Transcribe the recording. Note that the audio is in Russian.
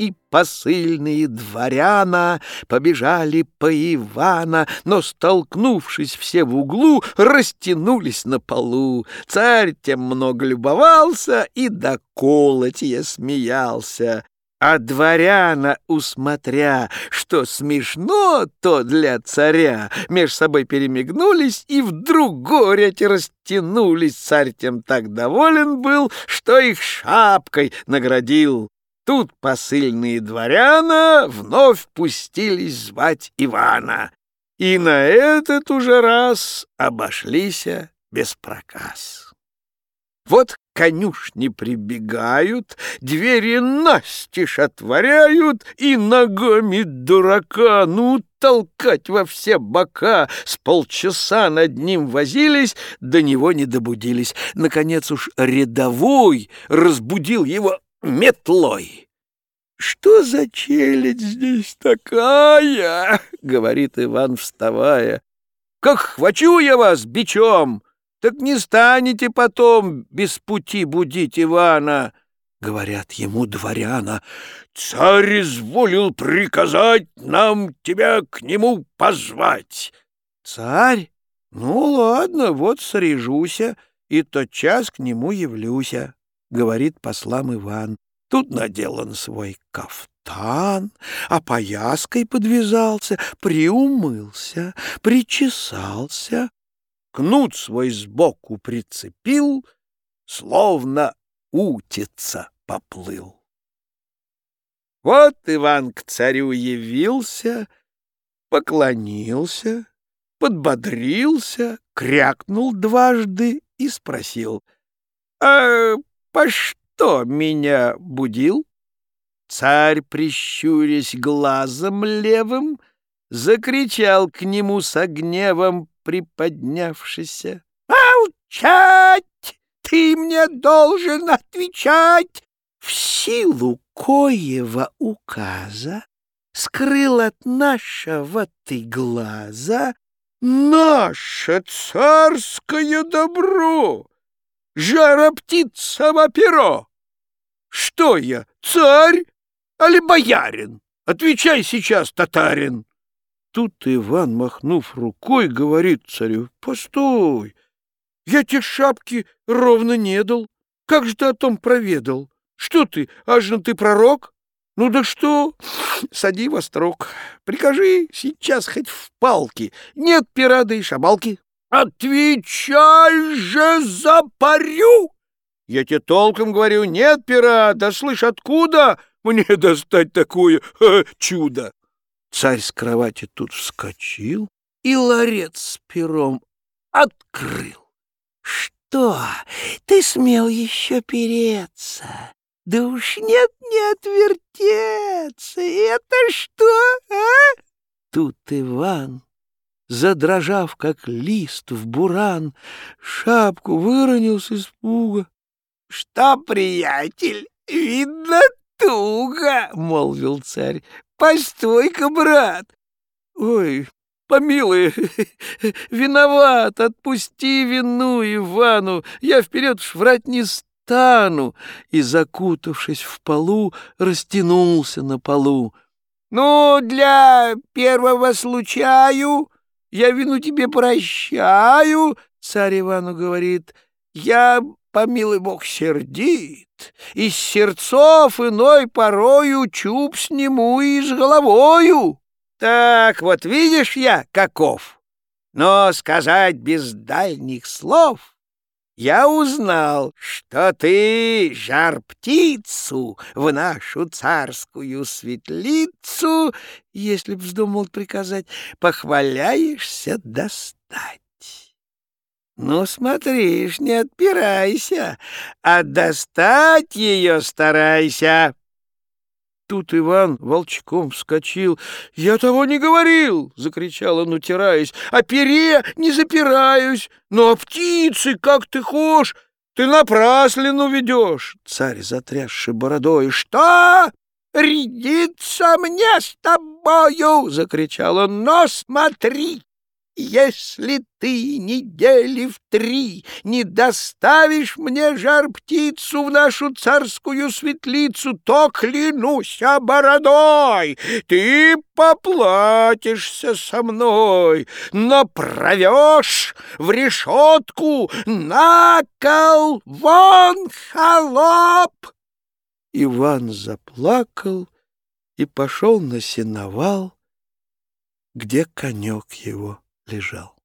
и посыльные дворяна побежали по Ивана, но, столкнувшись все в углу, растянулись на полу. Царь тем много любовался и до колотья смеялся. А дворяна, усмотря, что смешно то для царя, меж собой перемигнулись и вдруг горять растянулись. Царь тем так доволен был, что их шапкой наградил. Тут посыльные дворяна вновь пустились звать Ивана. И на этот уже раз обошлись без проказ. Вот конюшни прибегают, двери настежь отворяют и ногами дурака, ну, толкать во все бока. С полчаса над ним возились, до него не добудились. Наконец уж рядовой разбудил его метлой. «Что за челядь здесь такая?» — говорит Иван, вставая. «Как хвачу я вас бичом!» так не станете потом без пути будить Ивана. Говорят ему дворяна, царь изволил приказать нам тебя к нему позвать. Царь? Ну, ладно, вот срежуся, и тотчас к нему явлюся, говорит послам Иван. Тут надел он свой кафтан, а пояской подвязался, приумылся, причесался, кнут свой сбоку прицепил, словно утица поплыл. Вот Иван к царю явился, поклонился, подбодрился, крякнул дважды и спросил, «А по что меня будил?» Царь, прищурясь глазом левым, закричал к нему с гневом, приподнявшийся. «Молчать! Ты мне должен отвечать!» В силу коего указа скрыл от нашего ты глаза наше царское добро, жара птицево перо. Что я, царь, али боярин? Отвечай сейчас, татарин. Тут Иван, махнув рукой, говорит царю, «Постой, я те шапки ровно не дал. Как же ты о том проведал? Что ты, аж ты пророк? Ну да что? Сади во строк. Прикажи сейчас хоть в палки. Нет пера да и шабалки. Отвечай же за парю! Я тебе толком говорю, нет пера, да слышь, откуда мне достать такое э, чудо? Царь с кровати тут вскочил и ларец с пером открыл. «Что, ты смел еще переться? Да уж нет не отвертеться! Это что, а?» Тут Иван, задрожав, как лист в буран, шапку выронил с испуга. «Что, приятель, видно туго!» — молвил царь. Постой-ка, брат! Ой, помилуй, виноват, отпусти вину Ивану, я вперед уж врать не стану. И, закутавшись в полу, растянулся на полу. Ну, для первого случаю я вину тебе прощаю, царь Ивану говорит, я, помилуй бог, сердит из сердцов иной порою чуб сниму и с головою. Так вот видишь я каков. Но сказать без дальних слов я узнал, что ты, жар-птицу, в нашу царскую светлицу, если б вздумал приказать, похваляешься достать. Ну, смотришь, не отпирайся, а достать ее старайся. Тут Иван волчком вскочил. «Я того не говорил!» — закричал он, утираясь. «О пере не запираюсь, но о птице, как ты хошь, ты напраслину ведешь!» Царь, затрясший бородой. «Что? Рядиться мне с тобою!» — закричал он. «Но смотри!» Если ты недели в три не доставишь мне жар-птицу в нашу царскую светлицу, то, клянусь бородой, ты поплатишься со мной, но в решетку на кол вон холоп. Иван заплакал и пошел на сеновал, где конек его лежал.